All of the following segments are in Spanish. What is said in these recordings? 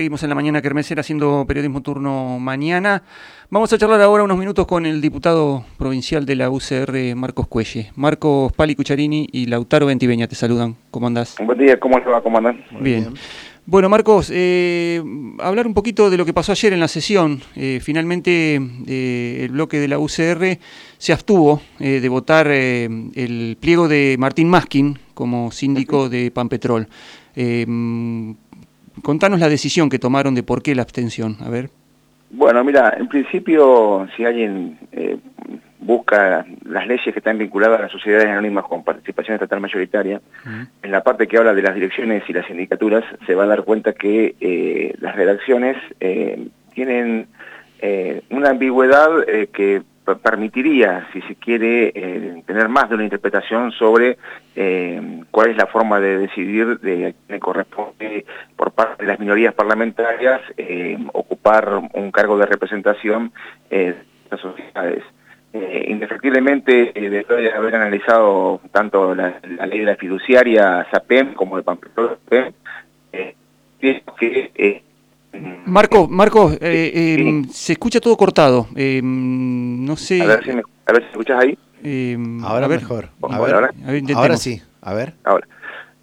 Seguimos en la mañana Kermesera haciendo periodismo turno mañana. Vamos a charlar ahora unos minutos con el diputado provincial de la UCR, Marcos Cuelle. Marcos Pali Cucharini y Lautaro Ventiveña te saludan. ¿Cómo andás? Buen día, ¿cómo se va, comandante? Bien. Bueno, Marcos, eh, hablar un poquito de lo que pasó ayer en la sesión. Eh, finalmente, eh, el bloque de la UCR se abstuvo de votar el pliego de Martín Maskin como síndico de Pampetrol. Contanos la decisión que tomaron de por qué la abstención, a ver. Bueno, mira, en principio, si alguien eh, busca las leyes que están vinculadas a las sociedades anónimas con participación estatal mayoritaria, en la parte que habla de las direcciones y las sindicaturas, se va a dar cuenta que eh, las redacciones eh, tienen una ambigüedad que permitiría, si se quiere, eh, tener más de una interpretación sobre eh, cuál es la forma de decidir de que corresponde por parte de las minorías parlamentarias eh, ocupar un cargo de representación en las sociedades. indefectiblemente, después de haber analizado tanto la, ley de la fiduciaria SAPEM como de Pamplona, eh, que Marco, Marco, eh, eh, se escucha todo cortado. Eh, no sé. A ver si me, a ver si escuchas ahí. ahora mejor. A ver, ahora, ahora, sí. A ver. Ahora.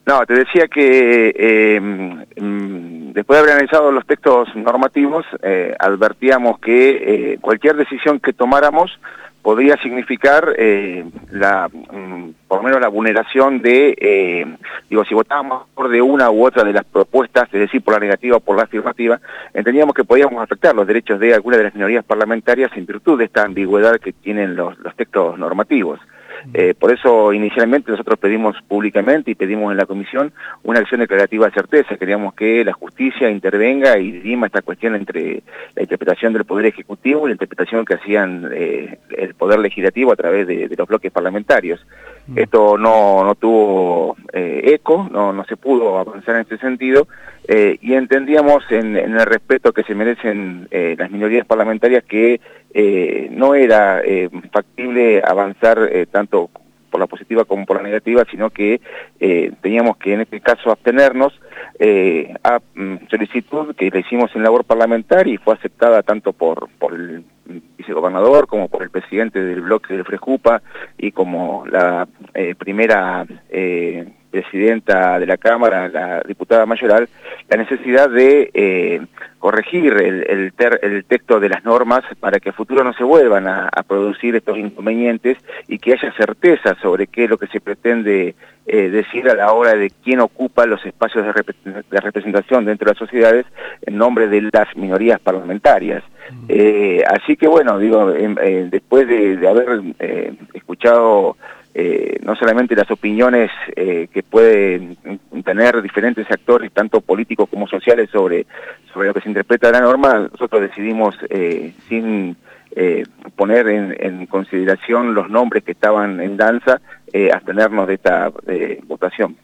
No, te decía que después de haber analizado los textos normativos, advertíamos que cualquier decisión que tomáramos podría significar eh, la, mm, por lo menos la vulneración de, eh, digo, si votábamos por de una u otra de las propuestas, es decir, por la negativa o por la afirmativa, entendíamos que podíamos afectar los derechos de algunas de las minorías parlamentarias en virtud de esta ambigüedad que tienen los textos normativos. Eh, por eso inicialmente nosotros pedimos públicamente y pedimos en la comisión una acción declarativa de certeza. Queríamos que la justicia intervenga y dirima esta cuestión entre la interpretación del Poder Ejecutivo y la interpretación que hacían eh, el Poder Legislativo a través de, los bloques parlamentarios. Mm. Esto no, no tuvo eh, eco, no, no se pudo avanzar en este sentido eh, y entendíamos en, el respeto que se merecen eh, las minorías parlamentarias que eh, no era factible avanzar tanto por la positiva como por la negativa, sino que teníamos que en este caso abstenernos a mm, solicitud que le hicimos en labor parlamentaria y fue aceptada tanto por, por el vicegobernador como por el presidente del bloque del Frejupa y como la primera presidenta de la Cámara, la diputada Mayoral, la necesidad de eh, corregir el, el, texto de las normas para que a futuro no se vuelvan a, producir estos inconvenientes y que haya certeza sobre qué es lo que se pretende eh, decir a la hora de quién ocupa los espacios de, representación dentro de las sociedades en nombre de las minorías parlamentarias. Mm. Eh, así que bueno, digo, después de haber escuchado eh, no solamente las opiniones eh, que pueden tener diferentes actores, tanto políticos como sociales, sobre, sobre lo que se interpreta la norma, nosotros decidimos, eh, sin poner en, consideración los nombres que estaban en danza, abstenernos de esta votación.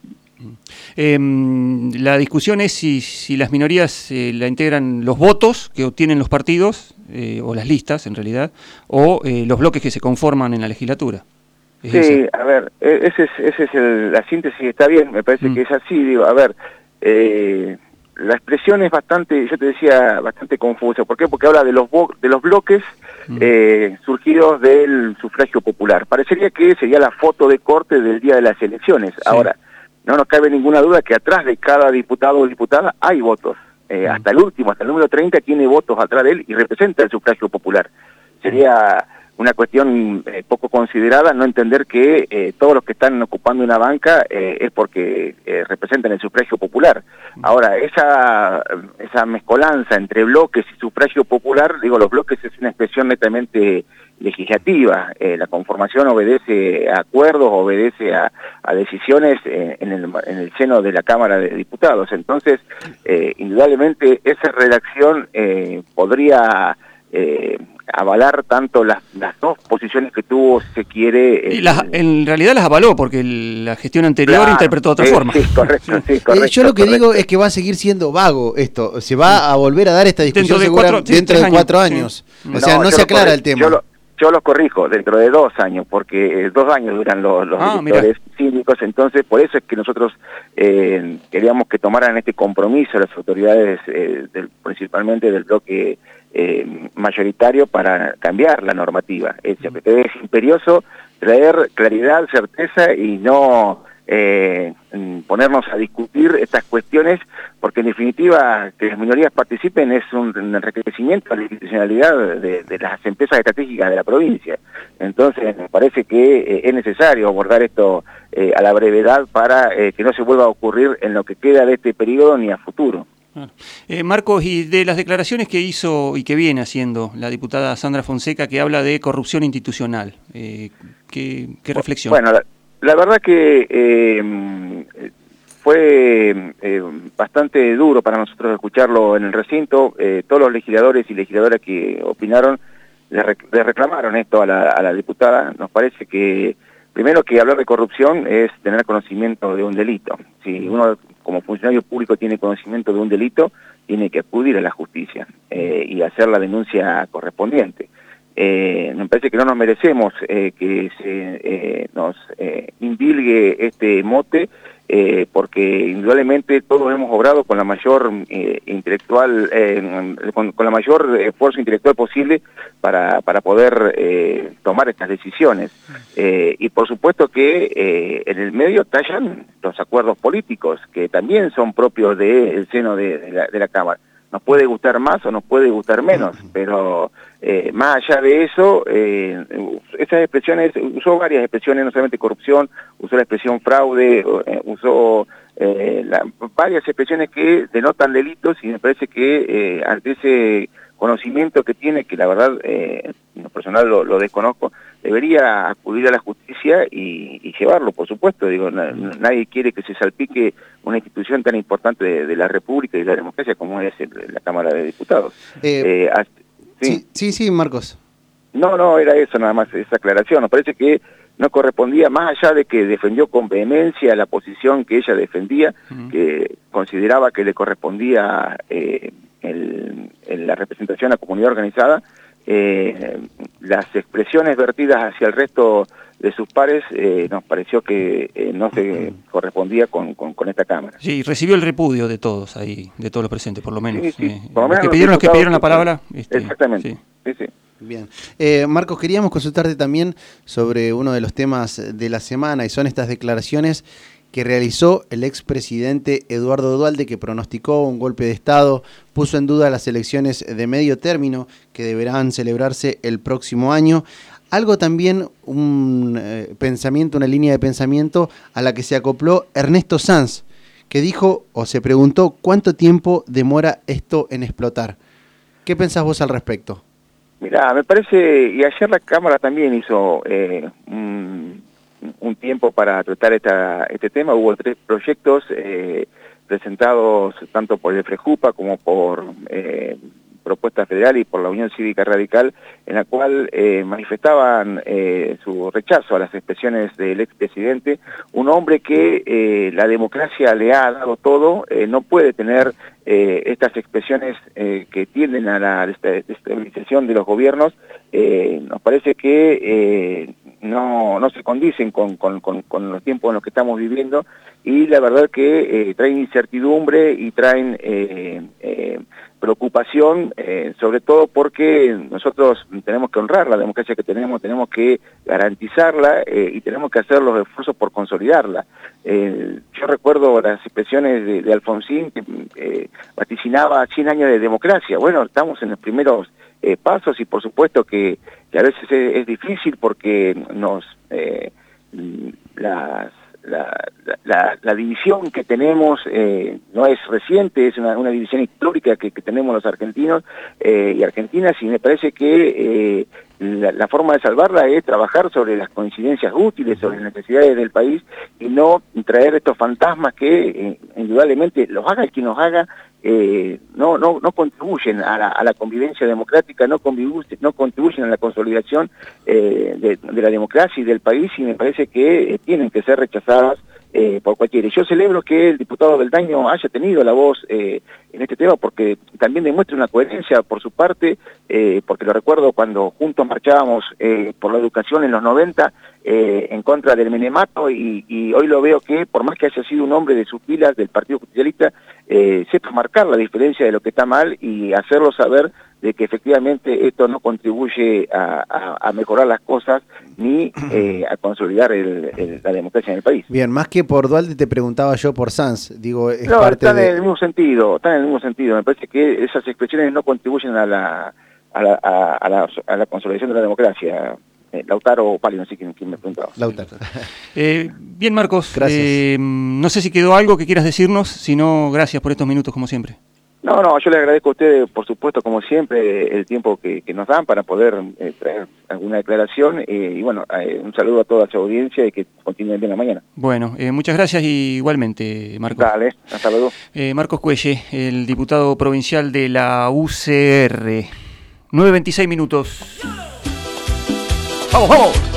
Em, la discusión es si, si las minorías la integran los votos que obtienen los partidos, o las listas en realidad, o los bloques que se conforman en la legislatura. Sí, a ver, e-, ese es, ese es el, la síntesis, está bien, me parece mm. que es así, digo, a ver, eh, la expresión es bastante, yo te decía, bastante confusa, ¿por qué? Porque habla de los, de los bloques mm. eh, surgidos del sufragio popular. Parecería que sería la foto de corte del día de las elecciones. Ahora, no nos cabe ninguna duda que atrás de cada diputado o diputada hay votos. Eh, mm. Hasta el último, hasta el número 30, tiene votos atrás de él y representa el sufragio popular. Sería una cuestión eh, poco considerada, no entender que eh, todos los que están ocupando una banca eh, es porque representan el sufragio popular. Ahora, esa, esa mezcolanza entre bloques y sufragio popular, digo, los bloques es una expresión netamente legislativa, la conformación obedece a acuerdos, obedece a, decisiones en el, en, el, seno de la Cámara de Diputados. Entonces, indudablemente, esa redacción podría avalar tanto las, las dos posiciones que tuvo, se quiere... y en realidad las avaló, porque la gestión anterior interpretó de otra forma. Sí, correcto, sí, eh, correcto, yo lo que digo es que va a seguir siendo vago esto, se va a volver a dar esta discusión dentro de cuatro, dentro de cuatro años. O sea, no, se aclara el tema. yo los corrijo, dentro de dos años, porque dos años duran los, los ah, cívicos, entonces por eso es que nosotros eh, queríamos que tomaran este compromiso las autoridades, eh, del, principalmente del bloque eh, mayoritario, para cambiar la normativa. Es, es imperioso traer claridad, certeza y no eh, ponernos a discutir estas cuestiones, porque en definitiva que las minorías participen es un enriquecimiento a la institucionalidad de, las empresas estratégicas de la provincia. Entonces me parece que eh, es necesario abordar esto eh, a la brevedad para eh, que no se vuelva a ocurrir en lo que queda de este periodo ni a futuro. Marcos, y de las declaraciones que hizo y que viene haciendo la diputada Sandra Fonseca, que habla de corrupción institucional, ¿qué, reflexión? Bueno, la verdad que eh, fue eh, bastante duro para nosotros escucharlo en el recinto. Eh, todos los legisladores y legisladoras que opinaron le, reclamaron esto a la, diputada. Nos parece que, primero que hablar de corrupción es tener conocimiento de un delito. Si uno como funcionario público tiene conocimiento de un delito, tiene que acudir a la justicia y hacer la denuncia correspondiente. Eh, me parece que no nos merecemos eh, que se eh, nos eh, indilgue este mote, porque indudablemente todos hemos obrado con la mayor intelectual, con, la mayor esfuerzo intelectual posible para, para poder tomar estas decisiones. y por supuesto que en el medio tallan los acuerdos políticos, que también son propios del seno de, la, de la Cámara. Nos puede gustar más o nos puede gustar menos, pero eh, más allá de eso, eh, esas expresiones, usó varias expresiones, no solamente corrupción, usó la expresión fraude, eh, usó eh, varias expresiones que denotan delitos y me parece que ante ese conocimiento que tiene, que la verdad, en lo personal lo, desconozco, debería acudir a la justicia y, llevarlo, por supuesto. Digo, nadie quiere que se salpique una institución tan importante de, la República y de la democracia como es la Cámara de Diputados. Sí. sí, sí, Marcos. No, no, era eso nada más, esa aclaración. Nos parece que no correspondía, más allá de que defendió con vehemencia la posición que ella defendía, que consideraba que le correspondía eh, la representación a la comunidad organizada, eh, las expresiones vertidas hacia el resto de sus pares eh, nos pareció que eh, no se correspondía con, con, esta Cámara. Sí, recibió el repudio de todos ahí, de todos los presentes, por lo menos. los, que pidieron, los que pidieron la palabra. Este, exactamente. Bien. Eh, Marcos, queríamos consultarte también sobre uno de los temas de la semana y son estas declaraciones que realizó el expresidente Eduardo Dualde, que pronosticó un golpe de Estado, puso en duda las elecciones de medio término que deberán celebrarse el próximo año. Algo también, un eh, pensamiento, una línea de pensamiento a la que se acopló Ernesto Sanz, que dijo o se preguntó cuánto tiempo demora esto en explotar. ¿Qué pensás vos al respecto? Mirá, me parece, y ayer la Cámara también hizo eh, un, tiempo para tratar esta, este tema, hubo tres proyectos eh, presentados tanto por el FREJUPA como por propuesta federal y por la Unión Cívica Radical, en la cual eh, manifestaban eh, su rechazo a las expresiones del expresidente, un hombre que eh, la democracia le ha dado todo, no puede tener estas expresiones que tienden a la desestabilización de los gobiernos, nos parece que no, no se condicen con, con, con, los tiempos en los que estamos viviendo y la verdad que traen incertidumbre y traen preocupación, eh, sobre todo porque nosotros tenemos que honrar la democracia que tenemos, tenemos que garantizarla eh, y tenemos que hacer los esfuerzos por consolidarla. Eh, yo recuerdo las expresiones de, Alfonsín que vaticinaba 100 años de democracia. Bueno, estamos en los primeros pasos y por supuesto que, a veces es, difícil porque nos las la, la, división que tenemos eh, no es reciente, es una, división histórica que, tenemos los argentinos eh, y argentinas y me parece que eh, la, forma de salvarla es trabajar sobre las coincidencias útiles, sobre las necesidades del país y no traer estos fantasmas que indudablemente los haga el quien los haga, no, no, no contribuyen a la, convivencia democrática, no, no contribuyen a la consolidación de, de, la democracia y del país y me parece que tienen que ser rechazadas eh, por cualquiera. Yo celebro que el diputado del daño haya tenido la voz eh, en este tema porque también demuestra una coherencia por su parte, eh, porque lo recuerdo cuando juntos marchábamos por la educación en los 90 en contra del Menemato y, y, hoy lo veo que por más que haya sido un hombre de sus filas del Partido Justicialista, sepa marcar la diferencia de lo que está mal y hacerlo saber de que efectivamente esto no contribuye a, mejorar las cosas ni eh, a consolidar la democracia en el país. Bien, más que por Dualde te preguntaba yo por Sanz, digo, es no, está en el mismo sentido, está en el mismo sentido, me parece que esas expresiones no contribuyen a la, a la, a la, consolidación de la democracia. Eh, Lautaro o Pali, no sé quién, me preguntaba. Lautaro. Eh, bien, Marcos. Gracias. no sé si quedó algo que quieras decirnos, si no, gracias por estos minutos, como siempre. No, no, yo le agradezco a ustedes, por supuesto, como siempre, el tiempo que, nos dan para poder eh, traer alguna declaración. Eh, y bueno, eh, un saludo a toda su audiencia y que continúen bien la mañana. Bueno, muchas gracias y igualmente, Marcos. Dale, hasta luego. Marcos Cuelle, el diputado provincial de la UCR. 9.26 minutos. ¡Vamos, vamos!